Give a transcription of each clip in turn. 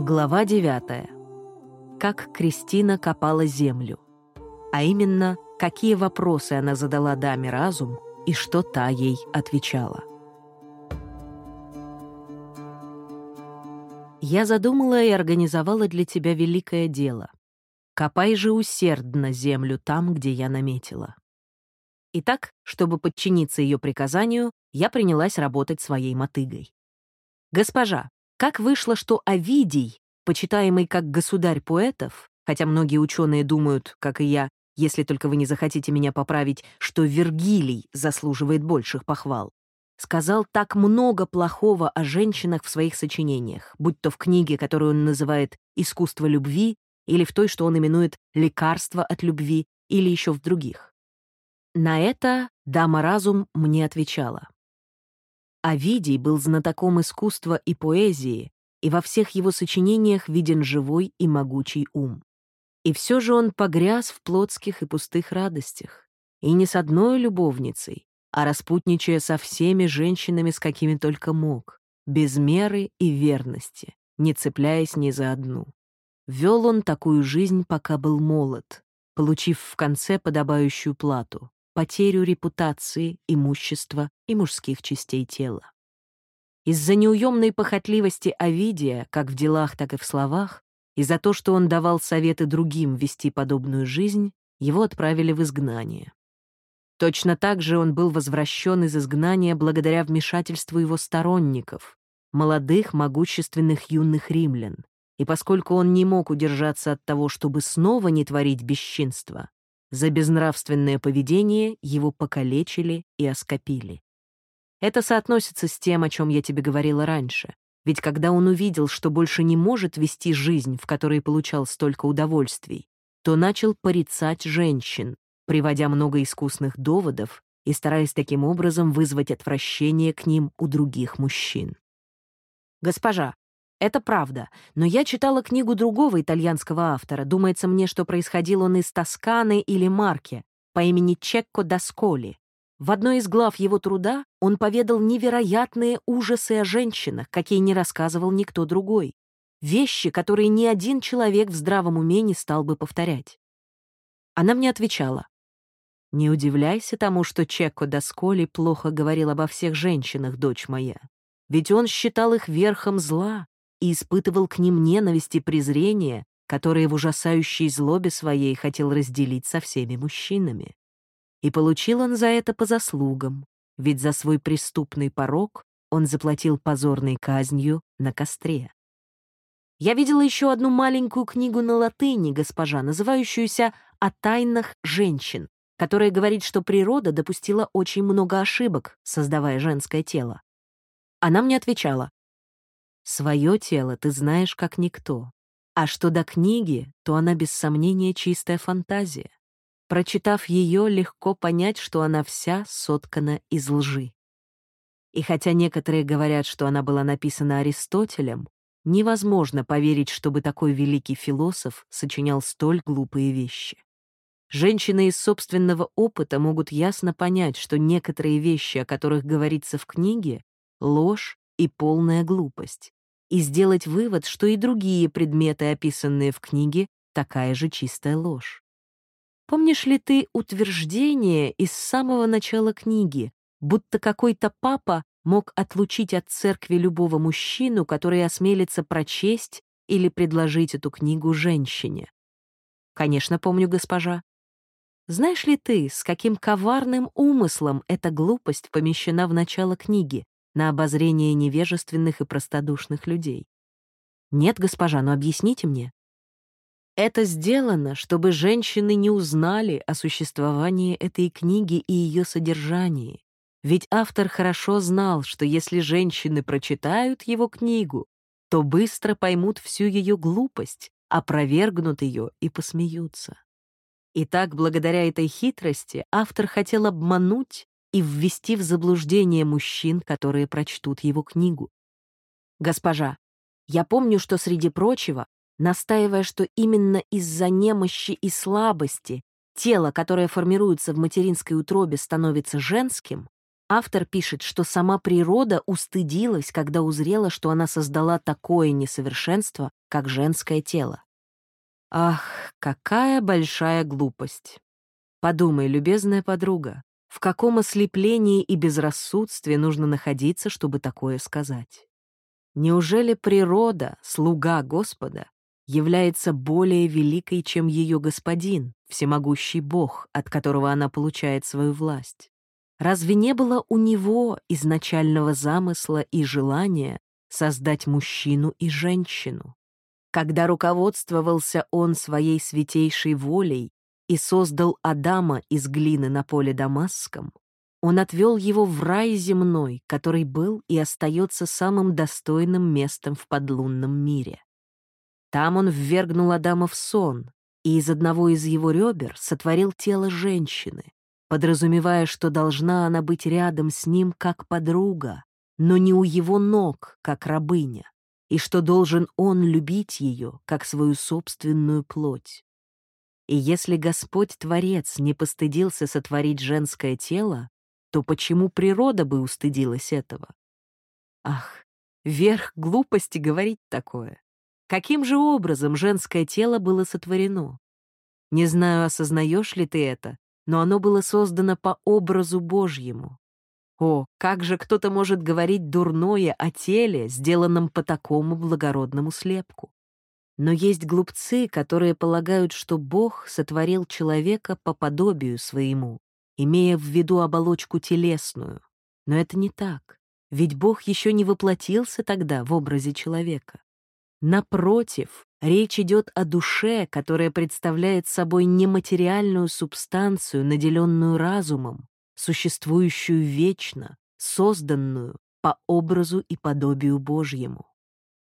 Глава 9. Как Кристина копала землю. А именно, какие вопросы она задала даме разум и что та ей отвечала. Я задумала и организовала для тебя великое дело. Копай же усердно землю там, где я наметила. Итак, чтобы подчиниться ее приказанию, я принялась работать своей мотыгой. Госпожа, как вышло, что Овидий, почитаемый как государь поэтов, хотя многие ученые думают, как и я, если только вы не захотите меня поправить, что Вергилий заслуживает больших похвал, сказал так много плохого о женщинах в своих сочинениях, будь то в книге, которую он называет «Искусство любви», или в той, что он именует «Лекарство от любви», или еще в других. На это дама разум мне отвечала. Овидий был знатоком искусства и поэзии, и во всех его сочинениях виден живой и могучий ум. И все же он погряз в плотских и пустых радостях, и не с одной любовницей, а распутничая со всеми женщинами, с какими только мог, без меры и верности, не цепляясь ни за одну. Вел он такую жизнь, пока был молод, получив в конце подобающую плату потерю репутации, имущества и мужских частей тела. Из-за неуемной похотливости Овидия, как в делах, так и в словах, и за то, что он давал советы другим вести подобную жизнь, его отправили в изгнание. Точно так же он был возвращен из изгнания благодаря вмешательству его сторонников, молодых, могущественных юных римлян. И поскольку он не мог удержаться от того, чтобы снова не творить бесчинства, за безнравственное поведение его покалечили и оскопили. Это соотносится с тем, о чем я тебе говорила раньше. Ведь когда он увидел, что больше не может вести жизнь, в которой получал столько удовольствий, то начал порицать женщин, приводя много искусных доводов и стараясь таким образом вызвать отвращение к ним у других мужчин. «Госпожа, это правда, но я читала книгу другого итальянского автора. Думается мне, что происходил он из Тосканы или Марки по имени Чекко Досколи. В одной из глав его труда он поведал невероятные ужасы о женщинах, какие не рассказывал никто другой. Вещи, которые ни один человек в здравом уме не стал бы повторять. Она мне отвечала. «Не удивляйся тому, что Чекко Досколи плохо говорил обо всех женщинах, дочь моя. Ведь он считал их верхом зла, и испытывал к ним ненависть и презрение, которые в ужасающей злобе своей хотел разделить со всеми мужчинами. И получил он за это по заслугам, ведь за свой преступный порог он заплатил позорной казнью на костре. Я видела еще одну маленькую книгу на латыни, госпожа, называющуюся «О тайнах женщин», которая говорит, что природа допустила очень много ошибок, создавая женское тело. Она мне отвечала, Свое тело ты знаешь как никто. А что до книги, то она без сомнения чистая фантазия. Прочитав ее, легко понять, что она вся соткана из лжи. И хотя некоторые говорят, что она была написана Аристотелем, невозможно поверить, чтобы такой великий философ сочинял столь глупые вещи. Женщины из собственного опыта могут ясно понять, что некоторые вещи, о которых говорится в книге, — ложь и полная глупость и сделать вывод, что и другие предметы, описанные в книге, такая же чистая ложь. Помнишь ли ты утверждение из самого начала книги, будто какой-то папа мог отлучить от церкви любого мужчину, который осмелится прочесть или предложить эту книгу женщине? Конечно, помню, госпожа. Знаешь ли ты, с каким коварным умыслом эта глупость помещена в начало книги? На обозрение невежественных и простодушных людей. Нет, госпожа, но объясните мне. Это сделано, чтобы женщины не узнали о существовании этой книги и ее содержании. Ведь автор хорошо знал, что если женщины прочитают его книгу, то быстро поймут всю ее глупость, опровергнут ее и посмеются. Итак, благодаря этой хитрости автор хотел обмануть и ввести в заблуждение мужчин, которые прочтут его книгу. Госпожа, я помню, что среди прочего, настаивая, что именно из-за немощи и слабости тело, которое формируется в материнской утробе, становится женским, Автор пишет, что сама природа устыдилась, когда узрела, что она создала такое несовершенство, как женское тело. Ах, какая большая глупость. Подумай, любезная подруга, в каком ослеплении и безрассудстве нужно находиться, чтобы такое сказать? Неужели природа, слуга Господа, является более великой, чем ее господин, всемогущий Бог, от которого она получает свою власть? Разве не было у него изначального замысла и желания создать мужчину и женщину? Когда руководствовался он своей святейшей волей и создал Адама из глины на поле Дамасском, он отвел его в рай земной, который был и остается самым достойным местом в подлунном мире. Там он ввергнул Адама в сон, и из одного из его ребер сотворил тело женщины, подразумевая, что должна она быть рядом с ним как подруга, но не у его ног, как рабыня, и что должен он любить ее, как свою собственную плоть. И если Господь-творец не постыдился сотворить женское тело, то почему природа бы устыдилась этого? Ах, верх глупости говорить такое. Каким же образом женское тело было сотворено? Не знаю, осознаешь ли ты это, но оно было создано по образу Божьему. О, как же кто-то может говорить дурное о теле, сделанном по такому благородному слепку? Но есть глупцы, которые полагают, что Бог сотворил человека по подобию своему, имея в виду оболочку телесную. Но это не так, ведь Бог еще не воплотился тогда в образе человека. Напротив, речь идет о душе, которая представляет собой нематериальную субстанцию, наделенную разумом, существующую вечно, созданную по образу и подобию Божьему.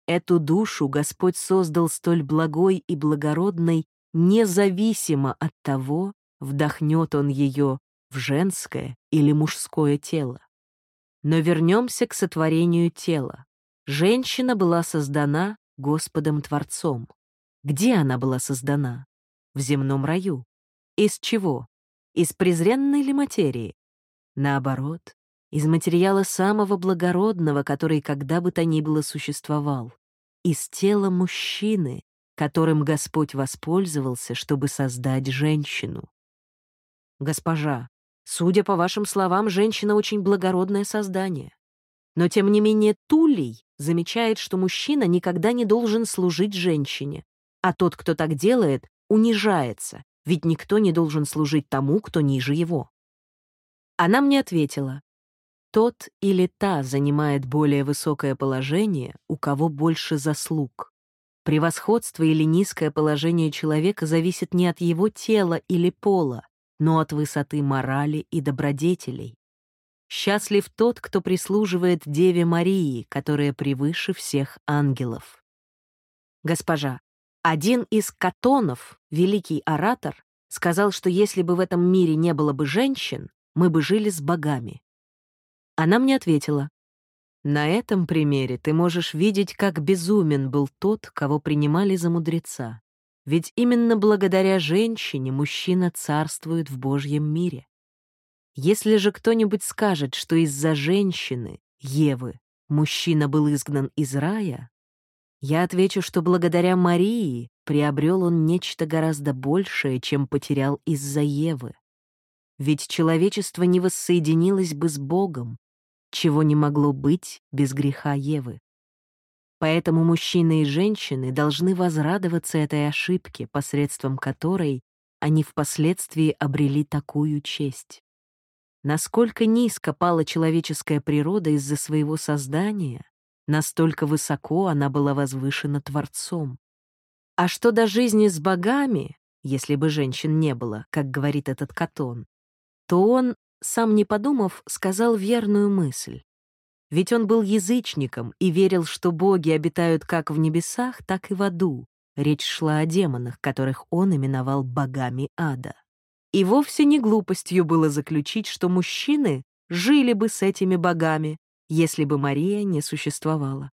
Эту душу Господь создал столь благой и благородной, независимо от того, вдохнет Он ее в женское или мужское тело. Но вернемся к сотворению тела. Женщина была создана Господом Творцом. Где она была создана? В земном раю. Из чего? Из презренной ли материи? Наоборот, из материала самого благородного, который когда бы то ни было существовал. Из тела мужчины, которым Господь воспользовался, чтобы создать женщину. Госпожа, судя по вашим словам, женщина очень благородное создание. Но, тем не менее, Тулей замечает, что мужчина никогда не должен служить женщине, а тот, кто так делает, унижается, ведь никто не должен служить тому, кто ниже его. Она мне ответила, тот или та занимает более высокое положение, у кого больше заслуг. Превосходство или низкое положение человека зависит не от его тела или пола, но от высоты морали и добродетелей. Счастлив тот, кто прислуживает Деве Марии, которая превыше всех ангелов. Госпожа, один из катонов, великий оратор, сказал, что если бы в этом мире не было бы женщин, мы бы жили с богами. Она мне ответила, «На этом примере ты можешь видеть, как безумен был тот, кого принимали за мудреца. Ведь именно благодаря женщине мужчина царствует в Божьем мире. Если же кто-нибудь скажет, что из-за женщины, Евы, мужчина был изгнан из рая, я отвечу, что благодаря Марии приобрел он нечто гораздо большее, чем потерял из-за Евы. Ведь человечество не воссоединилось бы с Богом, чего не могло быть без греха Евы. Поэтому мужчины и женщины должны возрадоваться этой ошибке, посредством которой они впоследствии обрели такую честь. Насколько низко пала человеческая природа из-за своего создания, настолько высоко она была возвышена Творцом. А что до жизни с богами, если бы женщин не было, как говорит этот Катон, то он, сам не подумав, сказал верную мысль. Ведь он был язычником и верил, что боги обитают как в небесах, так и в аду. Речь шла о демонах, которых он именовал богами ада. И вовсе не глупостью было заключить, что мужчины жили бы с этими богами, если бы Мария не существовала.